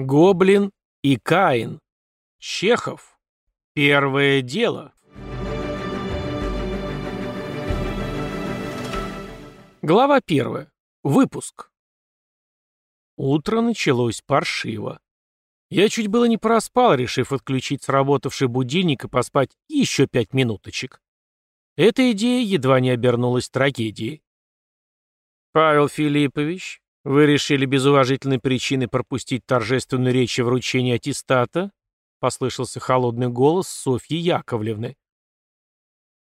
Гоблин и Каин. Чехов. Первое дело. Глава первая. Выпуск. Утро началось паршиво. Я чуть было не проспал, решив отключить сработавший будильник и поспать еще пять минуточек. Эта идея едва не обернулась трагедией. «Павел Филиппович, «Вы решили без уважительной причины пропустить торжественную речь и вручение аттестата?» — послышался холодный голос Софьи Яковлевны.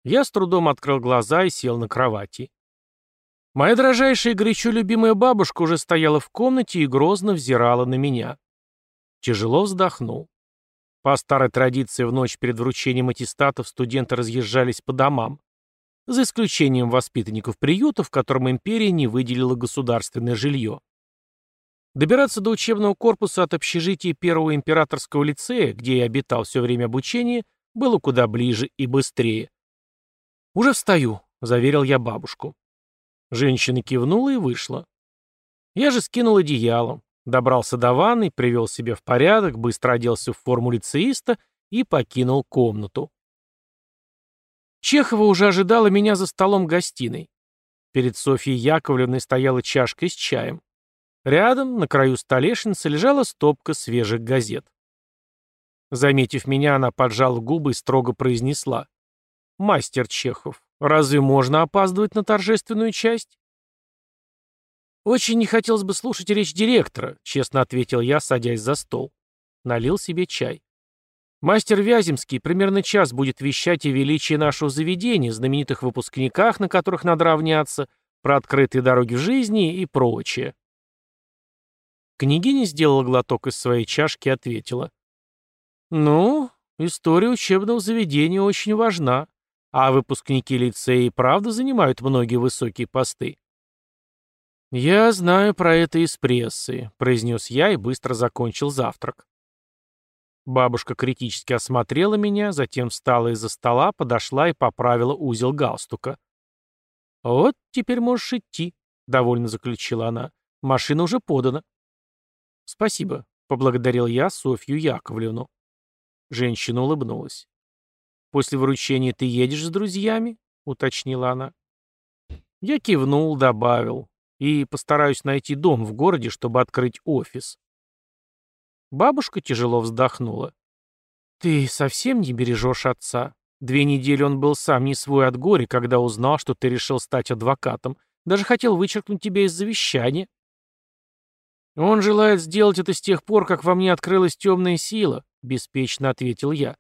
Я с трудом открыл глаза и сел на кровати. Моя дрожайшая и горячо любимая бабушка уже стояла в комнате и грозно взирала на меня. Тяжело вздохнул. По старой традиции в ночь перед вручением аттестатов студенты разъезжались по домам за исключением воспитанников приютов, которым империя не выделила государственное жилье. Добираться до учебного корпуса от общежития первого императорского лицея, где я обитал все время обучения, было куда ближе и быстрее. «Уже встаю», — заверил я бабушку. Женщина кивнула и вышла. Я же скинул одеяло, добрался до ванны, привел себя в порядок, быстро оделся в форму лицеиста и покинул комнату. Чехова уже ожидала меня за столом гостиной. Перед Софьей Яковлевной стояла чашка с чаем. Рядом, на краю столешницы, лежала стопка свежих газет. Заметив меня, она поджала губы и строго произнесла. «Мастер Чехов, разве можно опаздывать на торжественную часть?» «Очень не хотелось бы слушать речь директора», — честно ответил я, садясь за стол. Налил себе чай. Мастер Вяземский примерно час будет вещать о величии нашего заведения, знаменитых выпускниках, на которых надо равняться, про открытые дороги в жизни и прочее. Княгиня сделала глоток из своей чашки и ответила. «Ну, история учебного заведения очень важна, а выпускники лицея и правда занимают многие высокие посты». «Я знаю про это из прессы», — произнес я и быстро закончил завтрак. Бабушка критически осмотрела меня, затем встала из-за стола, подошла и поправила узел галстука. «Вот теперь можешь идти», — довольно заключила она. «Машина уже подана». «Спасибо», — поблагодарил я Софью Яковлевну. Женщина улыбнулась. «После вручения ты едешь с друзьями?» — уточнила она. Я кивнул, добавил. «И постараюсь найти дом в городе, чтобы открыть офис». Бабушка тяжело вздохнула. «Ты совсем не бережешь отца? Две недели он был сам не свой от горя, когда узнал, что ты решил стать адвокатом. Даже хотел вычеркнуть тебя из завещания». «Он желает сделать это с тех пор, как во мне открылась темная сила», — беспечно ответил я.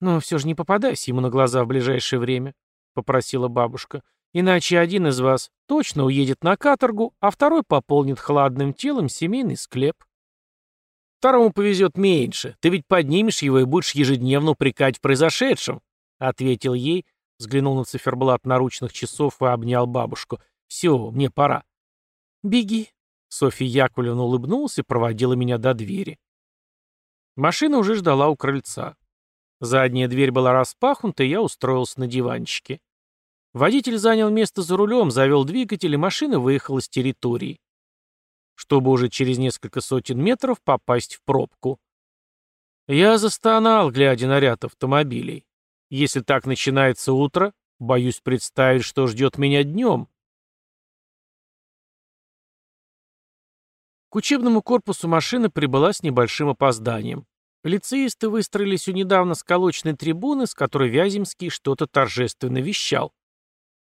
«Но все же не попадайся ему на глаза в ближайшее время», — попросила бабушка. «Иначе один из вас точно уедет на каторгу, а второй пополнит хладным телом семейный склеп». Второму повезет меньше. Ты ведь поднимешь его и будешь ежедневно упрекать в произошедшем», — ответил ей, взглянул на циферблат наручных часов и обнял бабушку. «Все, мне пора». «Беги», — Софья Яковлевна улыбнулась и проводила меня до двери. Машина уже ждала у крыльца. Задняя дверь была распахнута, и я устроился на диванчике. Водитель занял место за рулем, завел двигатель, и машина выехала с территории чтобы уже через несколько сотен метров попасть в пробку. Я застонал, глядя на ряд автомобилей. Если так начинается утро, боюсь представить, что ждет меня днем. К учебному корпусу машина прибыла с небольшим опозданием. Лицеисты выстроились у недавно сколоченной трибуны, с которой Вяземский что-то торжественно вещал.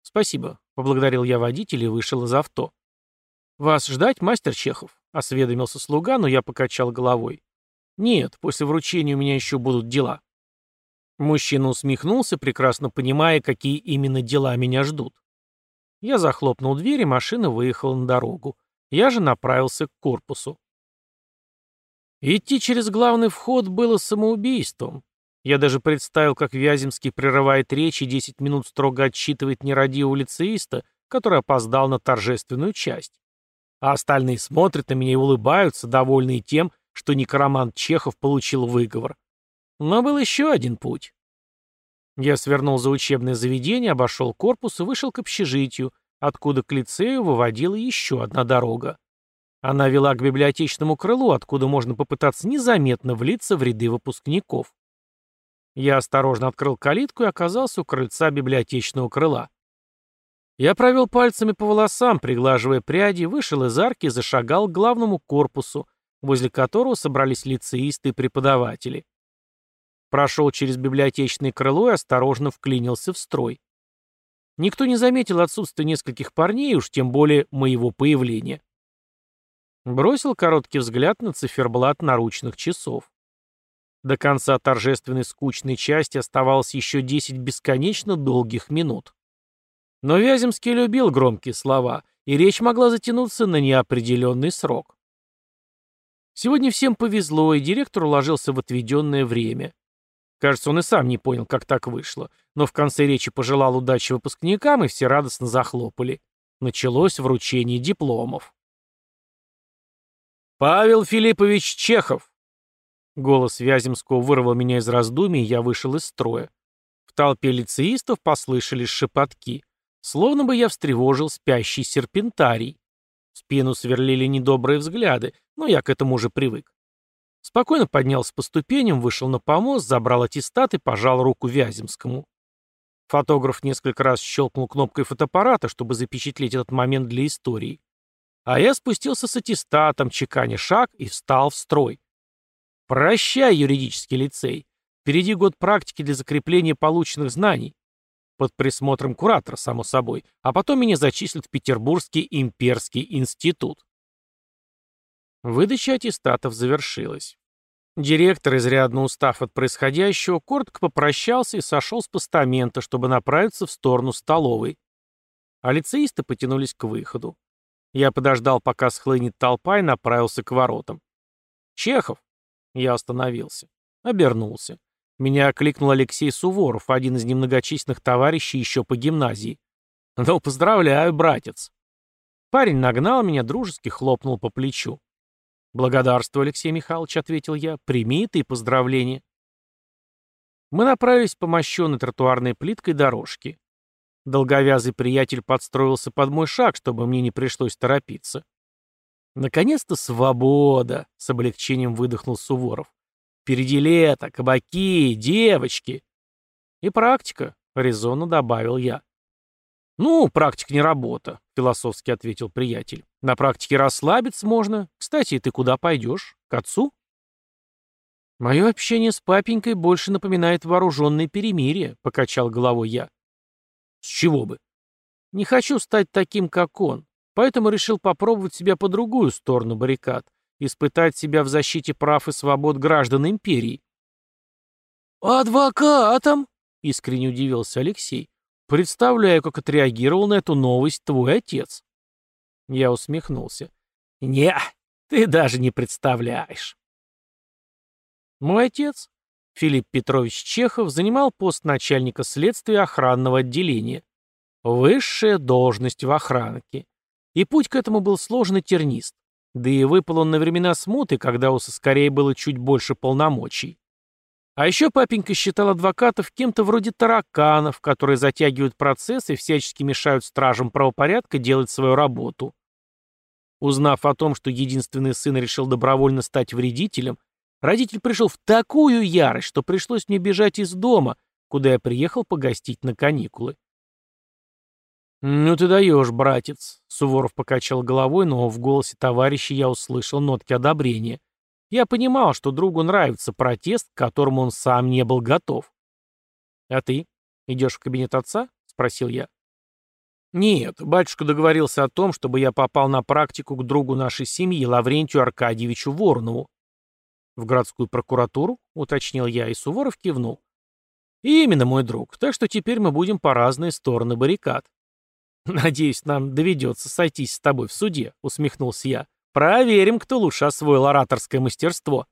«Спасибо», — поблагодарил я водителя и вышел из авто. «Вас ждать, мастер Чехов?» — осведомился слуга, но я покачал головой. «Нет, после вручения у меня еще будут дела». Мужчина усмехнулся, прекрасно понимая, какие именно дела меня ждут. Я захлопнул дверь, и машина выехала на дорогу. Я же направился к корпусу. Идти через главный вход было самоубийством. Я даже представил, как Вяземский прерывает речь и десять минут строго отчитывает нерадивого лицеиста, который опоздал на торжественную часть а остальные смотрят на меня и улыбаются, довольные тем, что некромант Чехов получил выговор. Но был еще один путь. Я свернул за учебное заведение, обошел корпус и вышел к общежитию, откуда к лицею выводила еще одна дорога. Она вела к библиотечному крылу, откуда можно попытаться незаметно влиться в ряды выпускников. Я осторожно открыл калитку и оказался у крыльца библиотечного крыла. Я провел пальцами по волосам, приглаживая пряди, вышел из арки и зашагал к главному корпусу, возле которого собрались лицеисты и преподаватели. Прошел через библиотечное крыло и осторожно вклинился в строй. Никто не заметил отсутствие нескольких парней, уж тем более моего появления. Бросил короткий взгляд на циферблат наручных часов. До конца торжественной скучной части оставалось еще 10 бесконечно долгих минут. Но Вяземский любил громкие слова, и речь могла затянуться на неопределенный срок. Сегодня всем повезло, и директор уложился в отведенное время. Кажется, он и сам не понял, как так вышло, но в конце речи пожелал удачи выпускникам, и все радостно захлопали. Началось вручение дипломов. «Павел Филиппович Чехов!» Голос Вяземского вырвал меня из раздумий, и я вышел из строя. В толпе лицеистов послышались шепотки. Словно бы я встревожил спящий серпентарий. Спину сверлили недобрые взгляды, но я к этому уже привык. Спокойно поднялся по ступеням, вышел на помост, забрал аттестат и пожал руку Вяземскому. Фотограф несколько раз щелкнул кнопкой фотоаппарата, чтобы запечатлеть этот момент для истории. А я спустился с аттестатом, чеканя шаг, и встал в строй. Прощай, юридический лицей. Впереди год практики для закрепления полученных знаний. Под присмотром куратора, само собой. А потом меня зачислят в Петербургский имперский институт. Выдача аттестатов завершилась. Директор, изрядно устав от происходящего, коротко попрощался и сошел с постамента, чтобы направиться в сторону столовой. А лицеисты потянулись к выходу. Я подождал, пока схлынет толпа, и направился к воротам. «Чехов!» Я остановился. Обернулся. Меня окликнул Алексей Суворов, один из немногочисленных товарищей еще по гимназии. «Ну, поздравляю, братец!» Парень нагнал меня, дружески хлопнул по плечу. «Благодарствую, Алексей Михайлович», — ответил я, — «прими ты поздравления». Мы направились по мощенной тротуарной плиткой дорожке. Долговязый приятель подстроился под мой шаг, чтобы мне не пришлось торопиться. «Наконец-то свобода!» — с облегчением выдохнул Суворов. Впереди лето, кабаки, девочки. И практика, резонно добавил я. Ну, практика не работа, философски ответил приятель. На практике расслабиться можно. Кстати, ты куда пойдешь? К отцу? Мое общение с папенькой больше напоминает вооруженное перемирие, покачал головой я. С чего бы? Не хочу стать таким, как он, поэтому решил попробовать себя по другую сторону баррикад испытать себя в защите прав и свобод граждан империи. «Адвокатом?» — искренне удивился Алексей. «Представляю, как отреагировал на эту новость твой отец». Я усмехнулся. «Не, ты даже не представляешь». Мой отец, Филипп Петрович Чехов, занимал пост начальника следствия охранного отделения. Высшая должность в охранке. И путь к этому был сложный тернист. Да и выпал он на времена смуты, когда у соскорей было чуть больше полномочий. А еще папенька считал адвокатов кем-то вроде тараканов, которые затягивают процесс и всячески мешают стражам правопорядка делать свою работу. Узнав о том, что единственный сын решил добровольно стать вредителем, родитель пришел в такую ярость, что пришлось мне бежать из дома, куда я приехал погостить на каникулы. «Ну ты даешь, братец», — Суворов покачал головой, но в голосе товарища я услышал нотки одобрения. Я понимал, что другу нравится протест, к которому он сам не был готов. «А ты? Идешь в кабинет отца?» — спросил я. «Нет, батюшка договорился о том, чтобы я попал на практику к другу нашей семьи, Лаврентию Аркадьевичу Воронову». «В городскую прокуратуру?» — уточнил я, и Суворов кивнул. «Именно, мой друг, так что теперь мы будем по разные стороны баррикад». «Надеюсь, нам доведется сойтись с тобой в суде», — усмехнулся я. «Проверим, кто лучше освоил ораторское мастерство».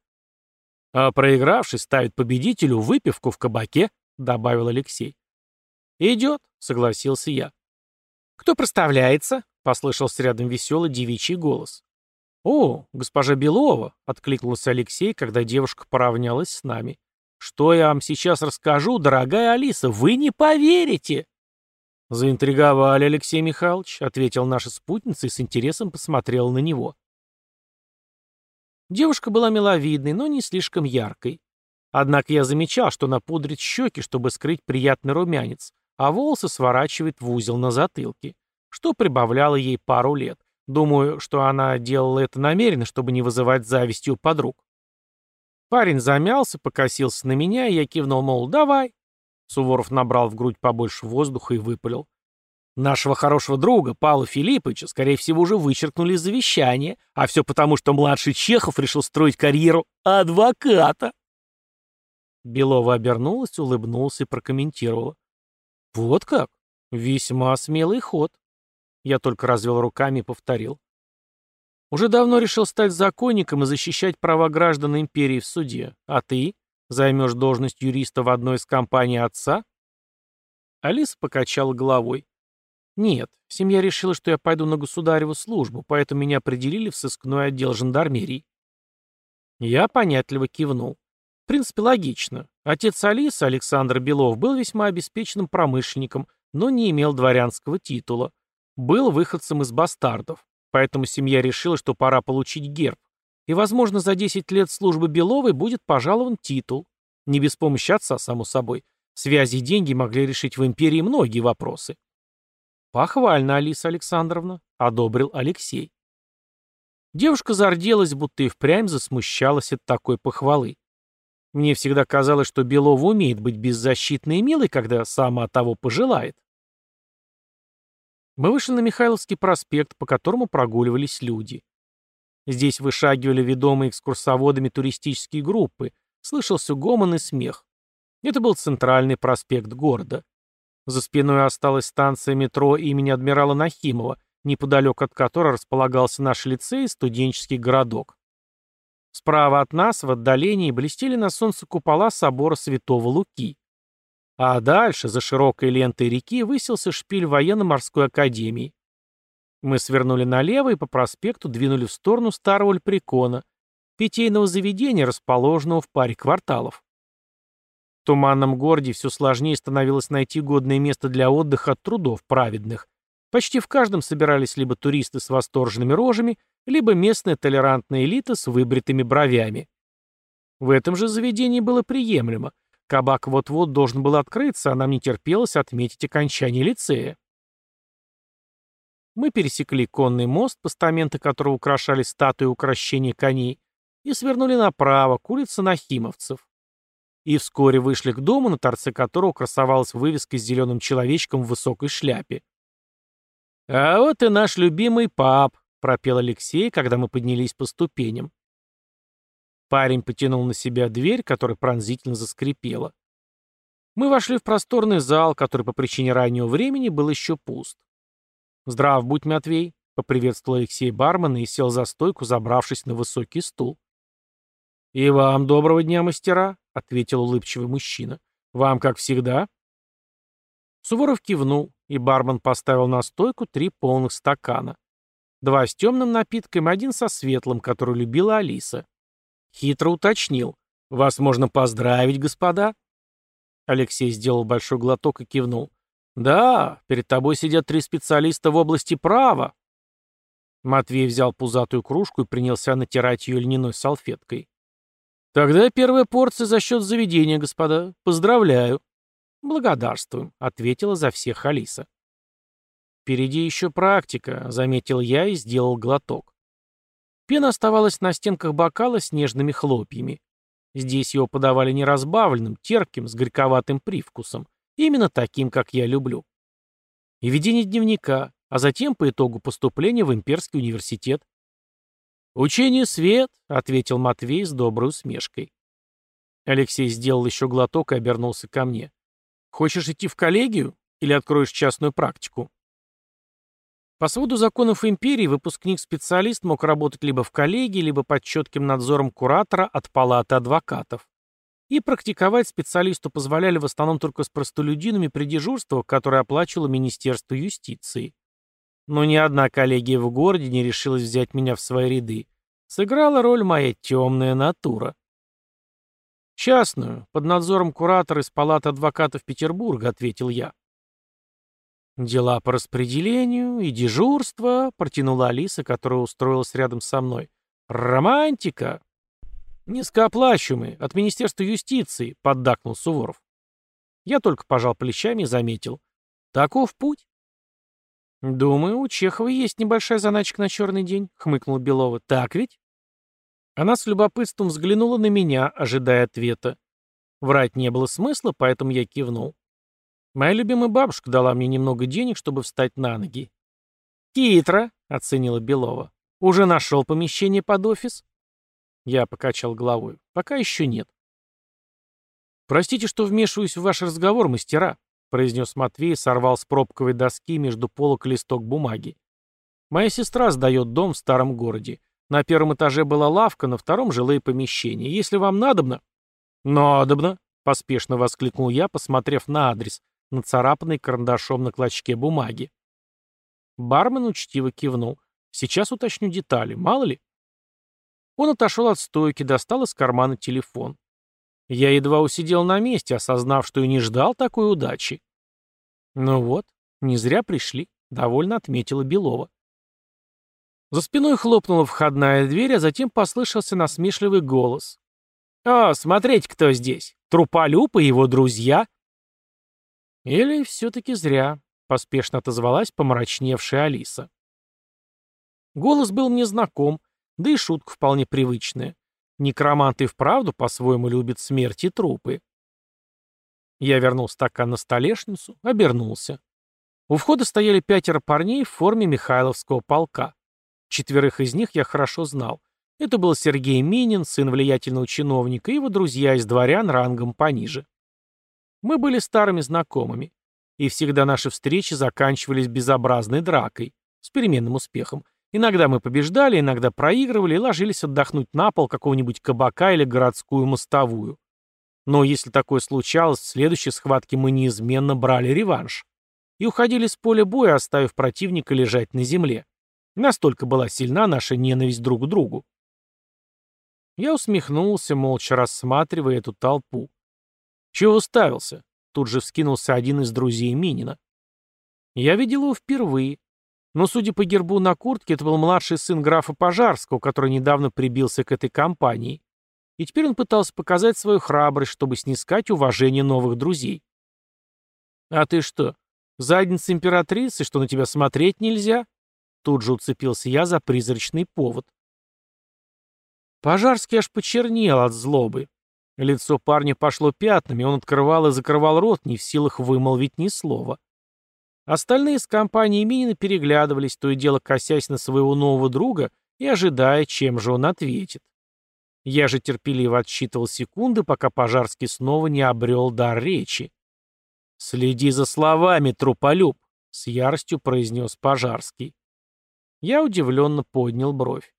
«А проигравший ставит победителю выпивку в кабаке», — добавил Алексей. «Идет», — согласился я. «Кто проставляется?» — послышался рядом веселый девичий голос. «О, госпожа Белова!» — откликнулся Алексей, когда девушка поравнялась с нами. «Что я вам сейчас расскажу, дорогая Алиса, вы не поверите!» «Заинтриговали, Алексей Михайлович», — ответил наша спутница и с интересом посмотрела на него. Девушка была миловидной, но не слишком яркой. Однако я замечал, что она пудрит щеки, чтобы скрыть приятный румянец, а волосы сворачивает в узел на затылке, что прибавляло ей пару лет. Думаю, что она делала это намеренно, чтобы не вызывать зависти у подруг. Парень замялся, покосился на меня, и я кивнул, мол, давай. Суворов набрал в грудь побольше воздуха и выпалил. Нашего хорошего друга, Павла Филипповича, скорее всего, уже вычеркнули из завещания, а все потому, что младший Чехов решил строить карьеру адвоката. Белова обернулась, улыбнулась и прокомментировала. «Вот как? Весьма смелый ход». Я только развел руками и повторил. «Уже давно решил стать законником и защищать права граждан империи в суде. А ты? Займешь должность юриста в одной из компаний отца?» Алиса покачала головой. «Нет, семья решила, что я пойду на государеву службу, поэтому меня определили в сыскной отдел жандармерии». Я понятливо кивнул. В принципе, логично. Отец Алисы, Александр Белов, был весьма обеспеченным промышленником, но не имел дворянского титула. Был выходцем из бастардов. Поэтому семья решила, что пора получить герб. И, возможно, за 10 лет службы Беловой будет пожалован титул. Не без помощи отца, само собой. Связи и деньги могли решить в империи многие вопросы. «Похвально, Алиса Александровна», — одобрил Алексей. Девушка зарделась, будто и впрямь засмущалась от такой похвалы. Мне всегда казалось, что Белова умеет быть беззащитной и милой, когда сама того пожелает. Мы вышли на Михайловский проспект, по которому прогуливались люди. Здесь вышагивали ведомые экскурсоводами туристические группы, слышался гомон и смех. Это был центральный проспект города. За спиной осталась станция метро имени адмирала Нахимова, неподалеку от которой располагался наш лицей и студенческий городок. Справа от нас, в отдалении, блестели на солнце купола собора Святого Луки. А дальше, за широкой лентой реки, высился шпиль военно-морской академии. Мы свернули налево и по проспекту двинули в сторону старого Льприкона, питейного заведения, расположенного в паре кварталов. В туманном городе все сложнее становилось найти годное место для отдыха от трудов праведных. Почти в каждом собирались либо туристы с восторженными рожами, либо местная толерантная элита с выбритыми бровями. В этом же заведении было приемлемо. Кабак вот-вот должен был открыться, а нам не терпелось отметить окончание лицея. Мы пересекли конный мост, постаменты которого украшали статуи украшения коней, и свернули направо, к улице Нахимовцев. И вскоре вышли к дому, на торце которого красовалась вывеска с зеленым человечком в высокой шляпе. «А вот и наш любимый пап», пропел Алексей, когда мы поднялись по ступеням. Парень потянул на себя дверь, которая пронзительно заскрипела. Мы вошли в просторный зал, который по причине раннего времени был еще пуст. «Здрав будь, Матвей», — поприветствовал Алексей бармена и сел за стойку, забравшись на высокий стул. «И вам доброго дня, мастера», — ответил улыбчивый мужчина. «Вам, как всегда?» Суворов кивнул, и бармен поставил на стойку три полных стакана. Два с темным напитком, один со светлым, который любила Алиса. Хитро уточнил. «Вас можно поздравить, господа?» Алексей сделал большой глоток и кивнул. «Да, перед тобой сидят три специалиста в области права». Матвей взял пузатую кружку и принялся натирать ее льняной салфеткой. «Тогда первая порция за счет заведения, господа. Поздравляю». «Благодарствуем», — ответила за всех Алиса. «Впереди еще практика», — заметил я и сделал глоток. Пена оставалась на стенках бокала с нежными хлопьями. Здесь его подавали не разбавленным, терпким, с горьковатым привкусом. Именно таким, как я люблю. И ведение дневника, а затем по итогу поступления в Имперский университет. «Учение свет», — ответил Матвей с доброй усмешкой. Алексей сделал еще глоток и обернулся ко мне. «Хочешь идти в коллегию или откроешь частную практику?» По своду законов империи выпускник-специалист мог работать либо в коллегии, либо под четким надзором куратора от палаты адвокатов. И практиковать специалисту позволяли в основном только с простолюдинами при дежурствах, которые оплачивало Министерство юстиции. Но ни одна коллегия в городе не решилась взять меня в свои ряды. Сыграла роль моя темная натура. «Частную, под надзором куратора из палаты адвокатов Петербурга», — ответил я. «Дела по распределению и дежурство», — протянула Алиса, которая устроилась рядом со мной. Романтика. Низкооплачиваемый, от Министерства юстиции, поддакнул Суворов. Я только пожал плечами и заметил. Таков путь. «Думаю, у Чехова есть небольшая заначка на черный день», — хмыкнул Белова. «Так ведь?» Она с любопытством взглянула на меня, ожидая ответа. Врать не было смысла, поэтому я кивнул. Моя любимая бабушка дала мне немного денег, чтобы встать на ноги. «Хитро», — оценила Белова. «Уже нашел помещение под офис?» Я покачал головой. «Пока еще нет». «Простите, что вмешиваюсь в ваш разговор, мастера», — произнес Матвей и сорвал с пробковой доски между полок листок бумаги. «Моя сестра сдает дом в старом городе. На первом этаже была лавка, на втором — жилые помещения. Если вам надобно...» «Надобно», — поспешно воскликнул я, посмотрев на адрес, нацарапанный карандашом на клочке бумаги. Бармен учтиво кивнул. «Сейчас уточню детали, мало ли». Он отошел от стойки, достал из кармана телефон. Я едва усидел на месте, осознав, что и не ждал такой удачи. Ну вот, не зря пришли, довольно отметила Белова. За спиной хлопнула входная дверь, а затем послышался насмешливый голос. «О, смотреть, кто здесь! Труполюб и его друзья!» Или все-таки зря, поспешно отозвалась помрачневшая Алиса. Голос был мне знаком, да и шутка вполне привычная. Некромант и вправду по-своему любит смерть и трупы. Я вернул стакан на столешницу, обернулся. У входа стояли пятеро парней в форме Михайловского полка. Четверых из них я хорошо знал. Это был Сергей Минин, сын влиятельного чиновника, и его друзья из дворян рангом пониже. Мы были старыми знакомыми, и всегда наши встречи заканчивались безобразной дракой, с переменным успехом. Иногда мы побеждали, иногда проигрывали и ложились отдохнуть на пол какого-нибудь кабака или городскую мостовую. Но если такое случалось, в следующей схватке мы неизменно брали реванш и уходили с поля боя, оставив противника лежать на земле. Настолько была сильна наша ненависть друг к другу. Я усмехнулся, молча рассматривая эту толпу. «Чего уставился?» Тут же вскинулся один из друзей Минина. Я видел его впервые. Но, судя по гербу на куртке, это был младший сын графа Пожарского, который недавно прибился к этой компании. И теперь он пытался показать свою храбрость, чтобы снискать уважение новых друзей. «А ты что, задница императрицы, что на тебя смотреть нельзя?» Тут же уцепился я за призрачный повод. Пожарский аж почернел от злобы. Лицо парня пошло пятнами, он открывал и закрывал рот, не в силах вымолвить ни слова. Остальные с компанией Минина переглядывались, то и дело косясь на своего нового друга и ожидая, чем же он ответит. Я же терпеливо отсчитывал секунды, пока Пожарский снова не обрел дар речи. «Следи за словами, труполюб!» — с яростью произнес Пожарский. Я удивленно поднял бровь.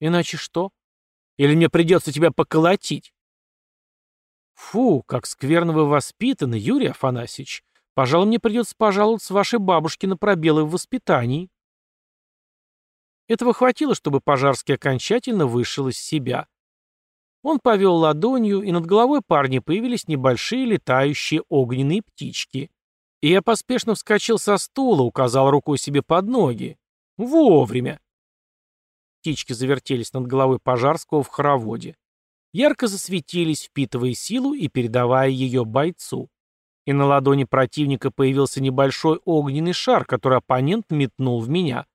«Иначе что? Или мне придется тебя поколотить?» «Фу, как скверно вы воспитаны, Юрий Афанасьевич. Пожалуй, мне придется пожаловаться вашей бабушке на пробелы в воспитании». Этого хватило, чтобы Пожарский окончательно вышел из себя. Он повел ладонью, и над головой парня появились небольшие летающие огненные птички. И я поспешно вскочил со стула, указал рукой себе под ноги. Вовремя. Птички завертелись над головой Пожарского в хороводе ярко засветились, впитывая силу и передавая ее бойцу. И на ладони противника появился небольшой огненный шар, который оппонент метнул в меня.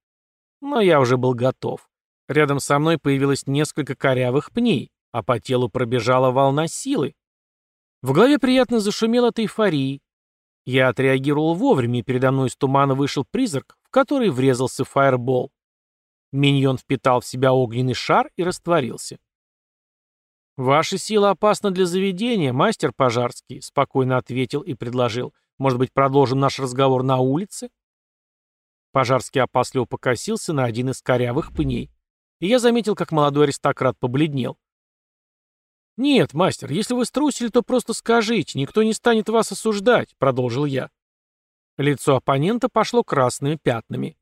Но я уже был готов. Рядом со мной появилось несколько корявых пней, а по телу пробежала волна силы. В голове приятно зашумел от эйфории. Я отреагировал вовремя, и передо мной из тумана вышел призрак, в который врезался фаербол. Миньон впитал в себя огненный шар и растворился. «Ваша сила опасна для заведения, мастер Пожарский», — спокойно ответил и предложил. «Может быть, продолжим наш разговор на улице?» Пожарский опасливо покосился на один из корявых пней. И я заметил, как молодой аристократ побледнел. «Нет, мастер, если вы струсили, то просто скажите, никто не станет вас осуждать», — продолжил я. Лицо оппонента пошло красными пятнами.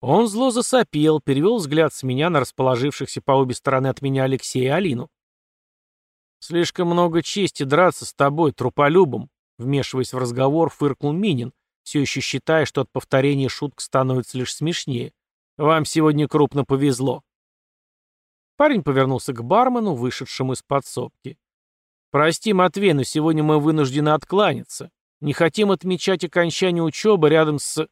Он зло засопел, перевел взгляд с меня на расположившихся по обе стороны от меня Алексея и Алину. «Слишком много чести драться с тобой, труполюбом», вмешиваясь в разговор, фыркнул Минин, все еще считая, что от повторения шуток становится лишь смешнее. «Вам сегодня крупно повезло». Парень повернулся к бармену, вышедшему из подсобки. «Прости, Матвей, но сегодня мы вынуждены откланяться. Не хотим отмечать окончание учебы рядом с...»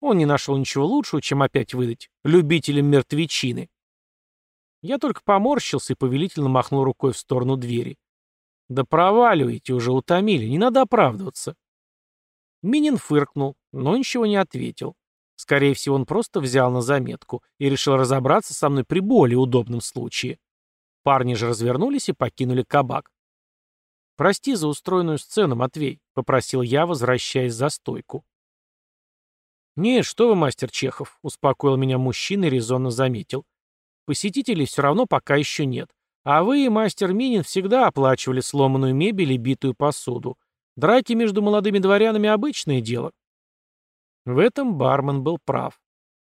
Он не нашел ничего лучшего, чем опять выдать любителям мертвечины. Я только поморщился и повелительно махнул рукой в сторону двери. «Да проваливайте, уже утомили, не надо оправдываться». Минин фыркнул, но ничего не ответил. Скорее всего, он просто взял на заметку и решил разобраться со мной при более удобном случае. Парни же развернулись и покинули кабак. «Прости за устроенную сцену, Матвей», — попросил я, возвращаясь за стойку. «Нет, что вы, мастер Чехов», — успокоил меня мужчина и резонно заметил. «Посетителей все равно пока еще нет. А вы, мастер Минин, всегда оплачивали сломанную мебель и битую посуду. Драки между молодыми дворянами — обычное дело». В этом бармен был прав.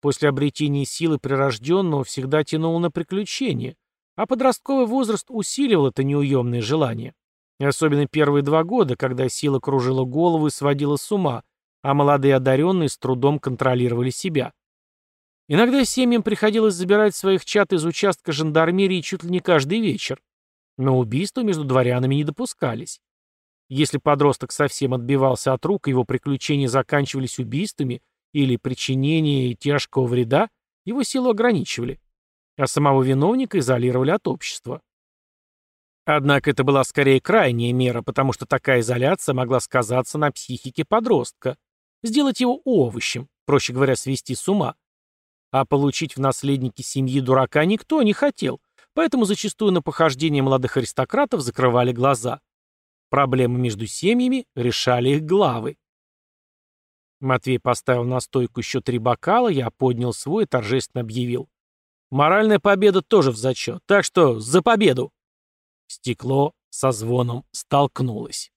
После обретения силы прирожденного всегда тянуло на приключения, а подростковый возраст усиливал это неуемное желание. И особенно первые два года, когда сила кружила голову и сводила с ума, а молодые одаренные с трудом контролировали себя. Иногда семьям приходилось забирать своих чад из участка жандармерии чуть ли не каждый вечер. Но убийства между дворянами не допускались. Если подросток совсем отбивался от рук, его приключения заканчивались убийствами или причинением тяжкого вреда, его силу ограничивали, а самого виновника изолировали от общества. Однако это была скорее крайняя мера, потому что такая изоляция могла сказаться на психике подростка, Сделать его овощем, проще говоря, свести с ума. А получить в наследники семьи дурака никто не хотел, поэтому зачастую на похождение молодых аристократов закрывали глаза. Проблемы между семьями решали их главы. Матвей поставил на стойку еще три бокала, я поднял свой и торжественно объявил. Моральная победа тоже в зачет, так что за победу! Стекло со звоном столкнулось.